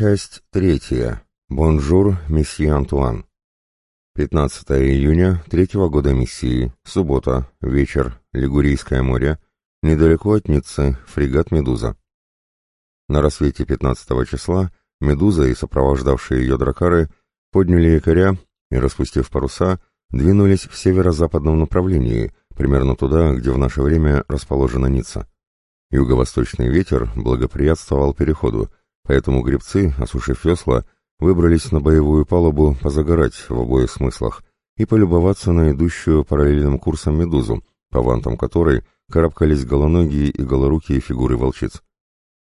Часть третья. Bonjour, monsieur Антуан. 15 июня третьего года миссии. Суббота. Вечер. Лигурийское море. Недалеко от Ниццы. Фрегат «Медуза». На рассвете 15 числа «Медуза» и сопровождавшие ее дракары подняли якоря и, распустив паруса, двинулись в северо-западном направлении, примерно туда, где в наше время расположена Ницца. Юго-восточный ветер благоприятствовал переходу, поэтому гребцы, осушив весла, выбрались на боевую палубу позагорать в обоих смыслах и полюбоваться на идущую параллельным курсом медузу, по вантам которой карабкались голоногие и голорукие фигуры волчиц.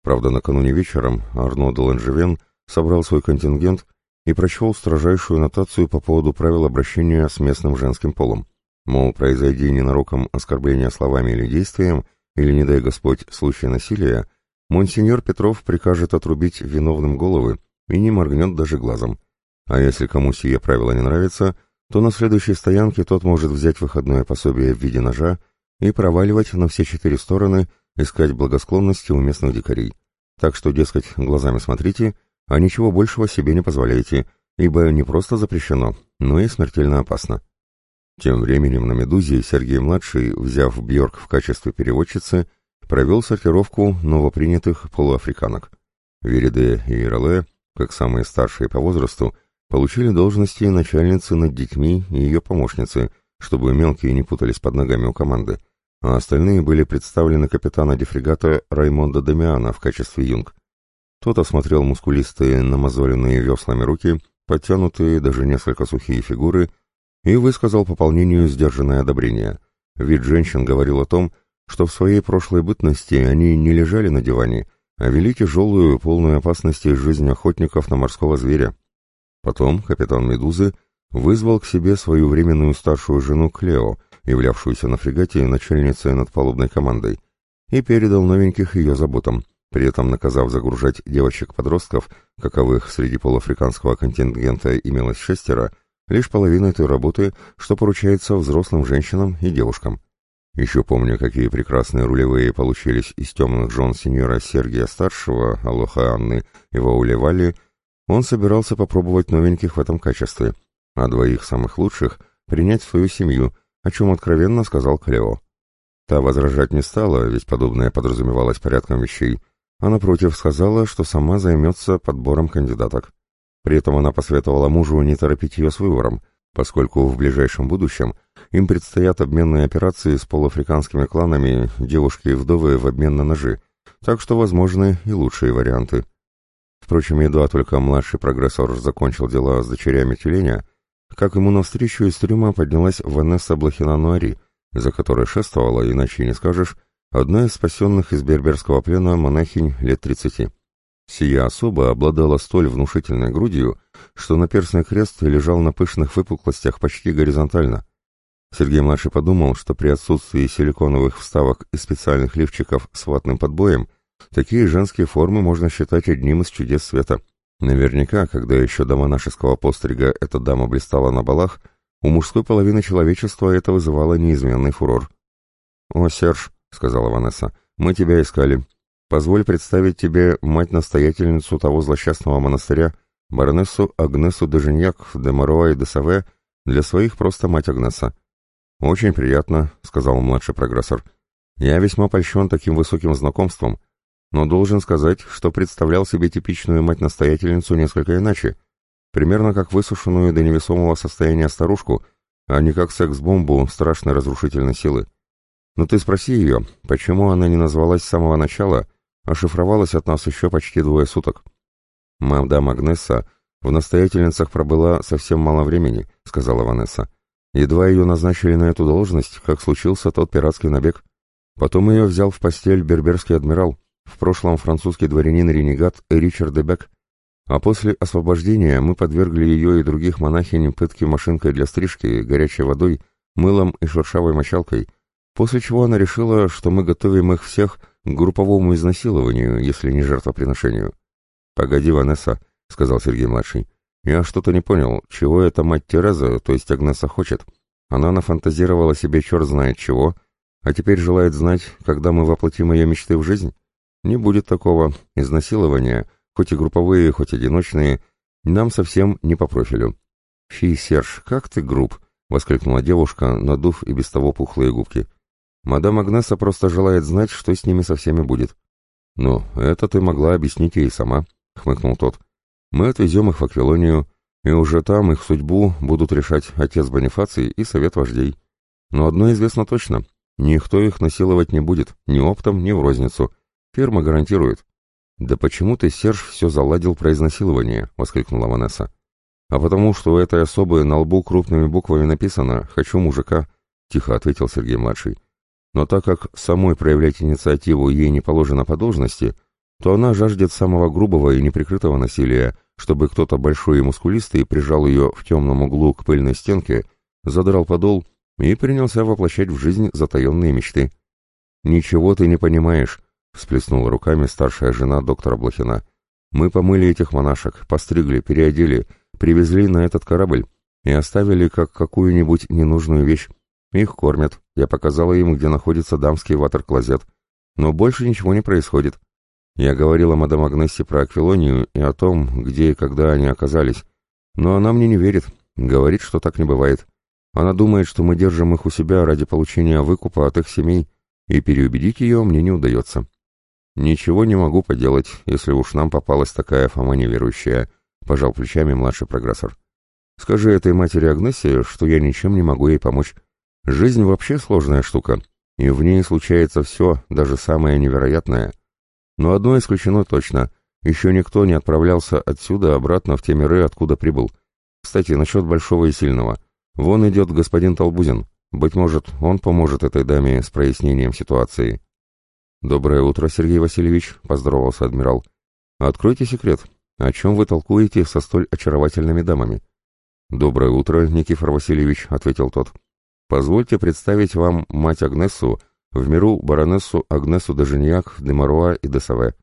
Правда, накануне вечером Арно де Ланжевен собрал свой контингент и прочел строжайшую нотацию по поводу правил обращения с местным женским полом. Мол, произойди ненароком оскорбление словами или действием, или, не дай Господь, случай насилия, монсеньор Петров прикажет отрубить виновным головы и не моргнет даже глазом. А если кому сие правило не нравится, то на следующей стоянке тот может взять выходное пособие в виде ножа и проваливать на все четыре стороны, искать благосклонности у местных дикарей. Так что, дескать, глазами смотрите, а ничего большего себе не позволяйте, ибо не просто запрещено, но и смертельно опасно. Тем временем на «Медузе» Сергей-младший, взяв Бьорк в качестве переводчицы, провел сортировку новопринятых полуафриканок. Вериде и Ирале, как самые старшие по возрасту, получили должности начальницы над детьми и ее помощницы, чтобы мелкие не путались под ногами у команды, а остальные были представлены капитана дефрегата Раймонда Дамиана в качестве юнг. Тот осмотрел мускулистые, намазоленные веслами руки, подтянутые, даже несколько сухие фигуры и высказал пополнению сдержанное одобрение. Вид женщин говорил о том, что в своей прошлой бытности они не лежали на диване, а вели тяжелую, полную опасности жизнь охотников на морского зверя. Потом капитан «Медузы» вызвал к себе свою временную старшую жену Клео, являвшуюся на фрегате начальницей над палубной командой, и передал новеньких ее заботам, при этом наказав загружать девочек-подростков, каковых среди полуафриканского контингента имелось шестеро, лишь половина той работы, что поручается взрослым женщинам и девушкам. Еще помню, какие прекрасные рулевые получились из темных жен сеньора Сергия-старшего, Алоха Анны и Ваули Валли, он собирался попробовать новеньких в этом качестве, а двоих самых лучших принять в свою семью, о чем откровенно сказал Клео. Та возражать не стала, ведь подобное подразумевалось порядком вещей, а напротив сказала, что сама займется подбором кандидаток. При этом она посоветовала мужу не торопить ее с выбором, поскольку в ближайшем будущем им предстоят обменные операции с полуафриканскими кланами девушки и вдовы в обмен на ножи, так что возможны и лучшие варианты. Впрочем, едва только младший прогрессор закончил дела с дочерями тюленя, как ему навстречу из трюма поднялась Ванесса Блохина-Нуари, за которой шествовала, иначе не скажешь, одна из спасенных из берберского плена монахинь лет тридцати. Сия особа обладала столь внушительной грудью, что наперстный крест лежал на пышных выпуклостях почти горизонтально. Сергей-младший подумал, что при отсутствии силиконовых вставок и специальных лифчиков с ватным подбоем такие женские формы можно считать одним из чудес света. Наверняка, когда еще до монашеского пострига эта дама блистала на балах, у мужской половины человечества это вызывало неизменный фурор. «О, Серж», — сказала Ванесса, — «мы тебя искали. Позволь представить тебе мать-настоятельницу того злосчастного монастыря, баронессу Агнесу де Женьяк де Моруа и де Саве, для своих просто мать Агнеса. «Очень приятно», — сказал младший прогрессор. «Я весьма польщен таким высоким знакомством, но должен сказать, что представлял себе типичную мать-настоятельницу несколько иначе, примерно как высушенную до невесомого состояния старушку, а не как секс-бомбу страшной разрушительной силы. Но ты спроси ее, почему она не назвалась с самого начала — ошифровалась от нас еще почти двое суток. «Мадам Агнесса в настоятельницах пробыла совсем мало времени», — сказала Ванесса. «Едва ее назначили на эту должность, как случился тот пиратский набег. Потом ее взял в постель берберский адмирал, в прошлом французский дворянин-ренегат Ричард де Бек, а после освобождения мы подвергли ее и других монахинь пытке машинкой для стрижки, горячей водой, мылом и шершавой мочалкой, после чего она решила, что мы готовим их всех групповому изнасилованию, если не жертвоприношению. «Погоди, Ванесса», — сказал Сергей-младший. «Я что-то не понял, чего эта мать Тереза, то есть Агнеса, хочет? Она нафантазировала себе черт знает чего, а теперь желает знать, когда мы воплотим ее мечты в жизнь? Не будет такого. Изнасилование, хоть и групповые, хоть одиночные, нам совсем не по профилю. «Фи, Серж, как ты груб!» — воскликнула девушка, надув и без того пухлые губки. «Мадам Агнеса просто желает знать, что с ними со всеми будет». «Ну, это ты могла объяснить ей сама», — хмыкнул тот. «Мы отвезем их в Аквилонию, и уже там их судьбу будут решать отец Бонифаций и совет вождей. Но одно известно точно — никто их насиловать не будет, ни оптом, ни в розницу. Фирма гарантирует». «Да почему ты, Серж, все заладил про изнасилование?» — воскликнула Ванесса. «А потому что у этой особы на лбу крупными буквами написано «Хочу мужика», — тихо ответил Сергей-младший. «Но так как самой проявлять инициативу ей не положено по должности, то она жаждет самого грубого и неприкрытого насилия, чтобы кто-то большой и мускулистый прижал ее в темном углу к пыльной стенке, задрал подол и принялся воплощать в жизнь затаенные мечты. «Ничего ты не понимаешь», — всплеснула руками старшая жена доктора Блохина. «Мы помыли этих монашек, постригли, переодели, привезли на этот корабль и оставили как какую-нибудь ненужную вещь. Их кормят, я показала им, где находится дамский ватер-клозет. Но больше ничего не происходит. Я говорила мадам Агнессе про Аквилонию и о том, где и когда они оказались. Но она мне не верит, говорит, что так не бывает. Она думает, что мы держим их у себя ради получения выкупа от их семей, и переубедить ее мне не удается. «Ничего не могу поделать, если уж нам попалась такая Фома неверующая», — пожал плечами младший прогрессор. «Скажи этой матери Агнессе, что я ничем не могу ей помочь. Жизнь вообще сложная штука, и в ней случается все, даже самое невероятное. Но одно исключено точно. Еще никто не отправлялся отсюда обратно в те миры, откуда прибыл. Кстати, насчет большого и сильного. Вон идет господин Толбузин. Быть может, он поможет этой даме с прояснением ситуации». «Доброе утро, Сергей Васильевич», — поздоровался адмирал. «Откройте секрет. О чем вы толкуете со столь очаровательными дамами?» «Доброе утро, Никифор Васильевич», — ответил тот. «Позвольте представить вам мать Агнесу, в миру баронессу Агнесу де Женьяк, де Маруа и де Саве.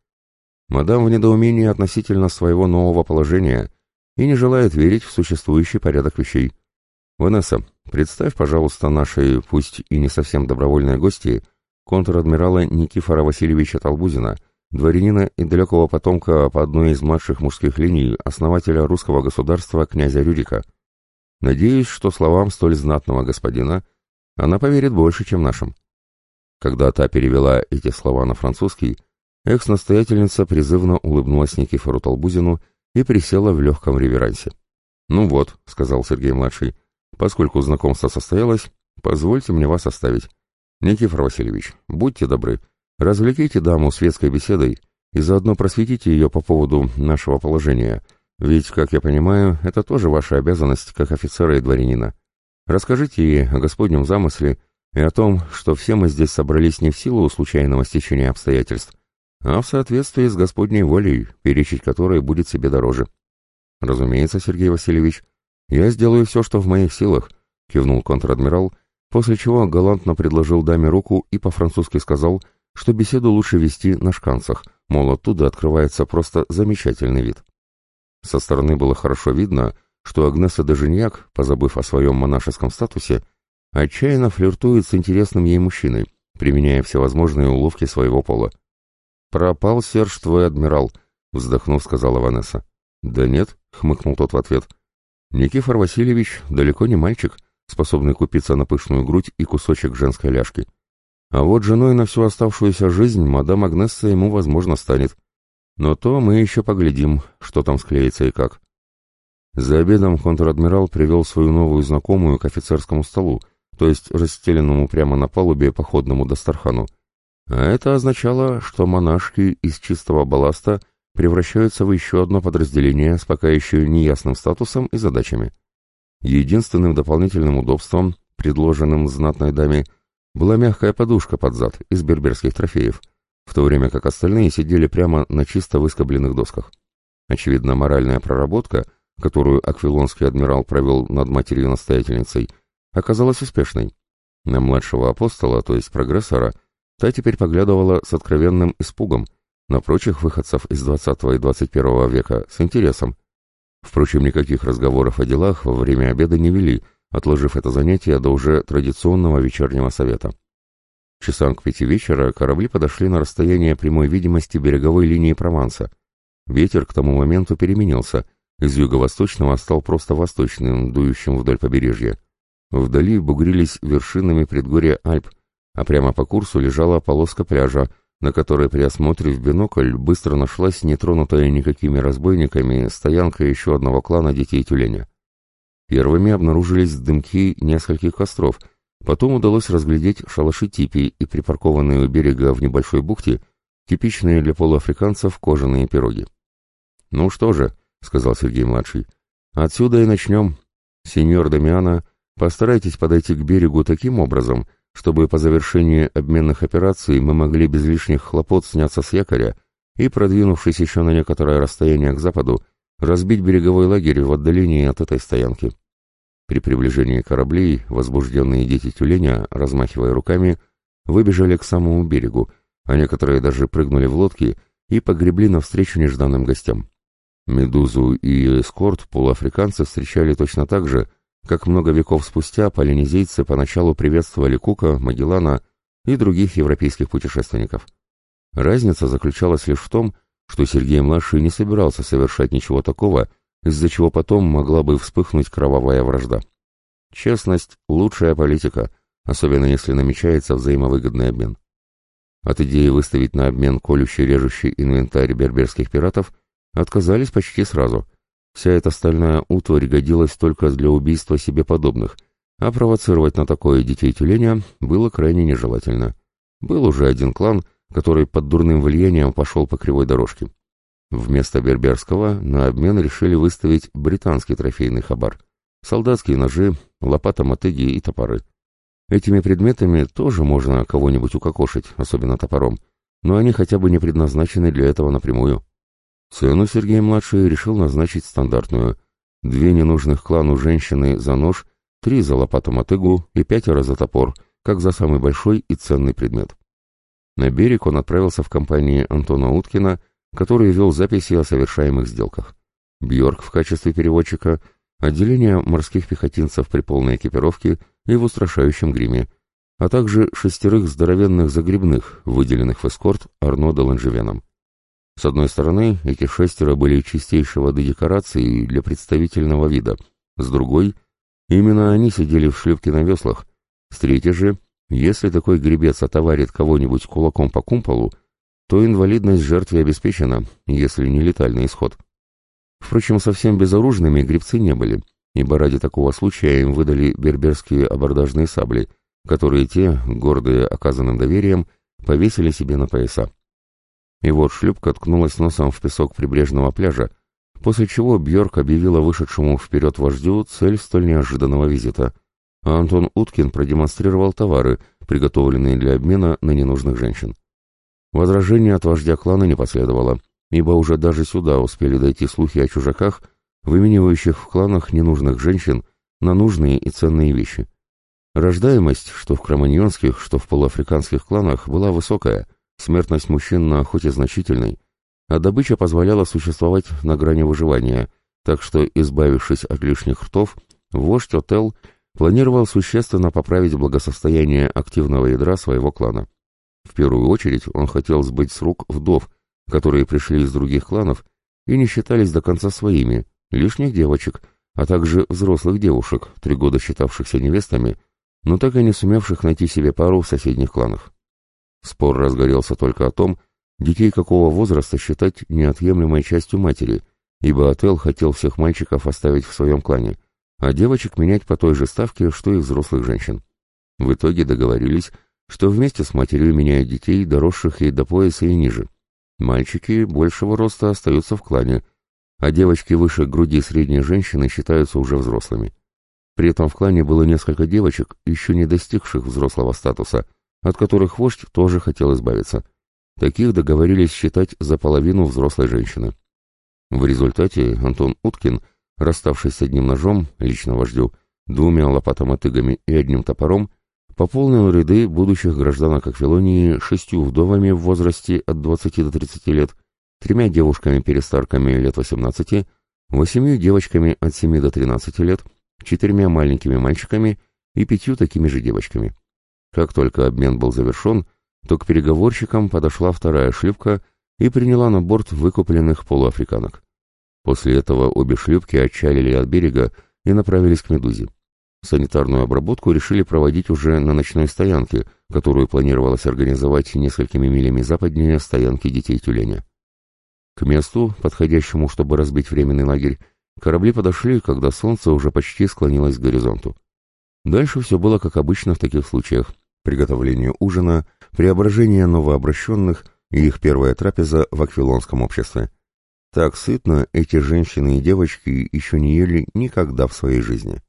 Мадам в недоумении относительно своего нового положения и не желает верить в существующий порядок вещей. Ванесса, представь, пожалуйста, нашей, пусть и не совсем добровольной гости, — контр-адмирала Никифора Васильевича Толбузина, дворянина и далекого потомка по одной из младших мужских линий основателя русского государства князя Рюрика. Надеюсь, что словам столь знатного господина она поверит больше, чем нашим. Когда та перевела эти слова на французский, экс-настоятельница призывно улыбнулась Никифору Толбузину и присела в легком реверансе. «Ну вот», — сказал Сергей-младший, — «поскольку знакомство состоялось, позвольте мне вас оставить. Никифор Васильевич, будьте добры, развлеките даму светской беседой и заодно просветите ее по поводу нашего положения, ведь, как я понимаю, это тоже ваша обязанность как офицера и дворянина. Расскажите ей о Господнем замысле и о том, что все мы здесь собрались не в силу случайного стечения обстоятельств, а в соответствии с Господней волей, перечить которой будет себе дороже. Разумеется, Сергей Васильевич, я сделаю все, что в моих силах, кивнул контр-адмирал, — после чего галантно предложил даме руку и по-французски сказал, что беседу лучше вести на шканцах, мол, оттуда открывается просто замечательный вид. Со стороны было хорошо видно, что Агнеса де Женьяк, позабыв о своем монашеском статусе, отчаянно флиртует с интересным ей мужчиной, применяя всевозможные уловки своего пола. «Пропал, Серж, твой адмирал», — вздохнув, сказала Ванесса. «Да нет», — хмыкнул тот в ответ. «Никифор Васильевич далеко не мальчик, способный купиться на пышную грудь и кусочек женской ляжки. А вот женой на всю оставшуюся жизнь мадам Агнесса ему, возможно, станет. Но то мы еще поглядим, что там склеится и как. За обедом контр-адмирал привел свою новую знакомую к офицерскому столу, то есть расстеленному прямо на палубе походному Дастархану. А это означало, что монашки из чистого балласта превращаются в еще одно подразделение с пока еще неясным статусом и задачами. Единственным дополнительным удобством, предложенным знатной даме, была мягкая подушка под зад из берберских трофеев, в то время как остальные сидели прямо на чисто выскобленных досках. Очевидно, моральная проработка, которую аквилонский адмирал провел над матерью-настоятельницей, оказалась успешной. На младшего апостола, то есть прогрессора, та теперь поглядывала с откровенным испугом, на прочих выходцев из 20 и 21 века с интересом, Впрочем, никаких разговоров о делах во время обеда не вели, отложив это занятие до уже традиционного вечернего совета. Часам к пяти вечера корабли подошли на расстояние прямой видимости береговой линии Прованса. Ветер к тому моменту переменился, из юго-восточного стал просто восточным, дующим вдоль побережья. Вдали бугрились вершинами предгорья Альп, а прямо по курсу лежала полоска пляжа, на которой при осмотре в бинокль быстро нашлась нетронутая никакими разбойниками стоянка еще одного клана детей тюленя. Первыми обнаружились дымки нескольких костров, потом удалось разглядеть шалаши типи и припаркованные у берега в небольшой бухте типичные для полуафриканцев кожаные пироги. «Ну что же», — сказал Сергей-младший, — «отсюда и начнем. Сеньор Дамиана, постарайтесь подойти к берегу таким образом, чтобы по завершении обменных операций мы могли без лишних хлопот сняться с якоря и, продвинувшись еще на некоторое расстояние к западу, разбить береговой лагерь в отдалении от этой стоянки. При приближении кораблей, возбужденные дети тюленя, размахивая руками, выбежали к самому берегу, а некоторые даже прыгнули в лодки и погребли навстречу нежданным гостям. Медузу и эскорт полуафриканцы встречали точно так же, как много веков спустя полинезийцы поначалу приветствовали Кука, Магеллана и других европейских путешественников. Разница заключалась лишь в том, что Сергей-младший не собирался совершать ничего такого, из-за чего потом могла бы вспыхнуть кровавая вражда. Честность – лучшая политика, особенно если намечается взаимовыгодный обмен. От идеи выставить на обмен колющий-режущий инвентарь берберских пиратов отказались почти сразу – Вся эта стальная утварь годилась только для убийства себе подобных, а провоцировать на такое детей тюленя было крайне нежелательно. Был уже один клан, который под дурным влиянием пошел по кривой дорожке. Вместо берберского на обмен решили выставить британский трофейный хабар. Солдатские ножи, лопата-мотыги и топоры. Этими предметами тоже можно кого-нибудь укокошить, особенно топором, но они хотя бы не предназначены для этого напрямую. Цену Сергей-младший решил назначить стандартную. Две ненужных клану женщины за нож, три за лопату-мотыгу и пятеро за топор, как за самый большой и ценный предмет. На берег он отправился в компании Антона Уткина, который вел записи о совершаемых сделках. Бьорк в качестве переводчика, отделение морских пехотинцев при полной экипировке и в устрашающем гриме, а также шестерых здоровенных загребных, выделенных в эскорт Арно де Ланжевеном. С одной стороны, эти шестеро были чистейшей воды декорации для представительного вида, с другой, именно они сидели в шлюпке на веслах, с третьей же, если такой гребец отоварит кого-нибудь кулаком по кумполу, то инвалидность жертве обеспечена, если не летальный исход. Впрочем, совсем безоружными гребцы не были, ибо ради такого случая им выдали берберские абордажные сабли, которые те, гордые оказанным доверием, повесили себе на пояса. И вот шлюпка ткнулась носом в песок прибрежного пляжа, после чего Бьорк объявила вышедшему вперед вождю цель столь неожиданного визита, а Антон Уткин продемонстрировал товары, приготовленные для обмена на ненужных женщин. Возражения от вождя клана не последовало, ибо уже даже сюда успели дойти слухи о чужаках, выменивающих в кланах ненужных женщин на нужные и ценные вещи. Рождаемость, что в кроманьонских, что в полуафриканских кланах, была высокая, Смертность мужчин на охоте значительной, а добыча позволяла существовать на грани выживания, так что, избавившись от лишних ртов, вождь Отел планировал существенно поправить благосостояние активного ядра своего клана. В первую очередь он хотел сбыть с рук вдов, которые пришли из других кланов и не считались до конца своими, лишних девочек, а также взрослых девушек, три года считавшихся невестами, но так и не сумевших найти себе пару в соседних кланах. Спор разгорелся только о том, детей какого возраста считать неотъемлемой частью матери, ибо Отел хотел всех мальчиков оставить в своем клане, а девочек менять по той же ставке, что и взрослых женщин. В итоге договорились, что вместе с матерью меняют детей, доросших ей до пояса и ниже. Мальчики большего роста остаются в клане, а девочки выше груди средней женщины считаются уже взрослыми. При этом в клане было несколько девочек, еще не достигших взрослого статуса, от которых вождь тоже хотел избавиться. Таких договорились считать за половину взрослой женщины. В результате Антон Уткин, расставшись с одним ножом, лично вождю, двумя лопатомотыгами и одним топором, пополнил ряды будущих гражданок Аквилонии шестью вдовами в возрасте от 20 до 30 лет, тремя девушками-перестарками лет 18, восемью девочками от 7 до 13 лет, четырьмя маленькими мальчиками и пятью такими же девочками. Как только обмен был завершен, то к переговорщикам подошла вторая шлюпка, и приняла на борт выкупленных полуафриканок. После этого обе шлюпки отчалили от берега и направились к «Медузе». Санитарную обработку решили проводить уже на ночной стоянке, которую планировалось организовать несколькими милями западнее стоянки детей тюленя. К месту, подходящему, чтобы разбить временный лагерь, корабли подошли, когда солнце уже почти склонилось к горизонту. Дальше все было как обычно в таких случаях. Приготовление ужина, преображение новообращенных и их первая трапеза в аквилонском обществе. Так сытно эти женщины и девочки еще не ели никогда в своей жизни.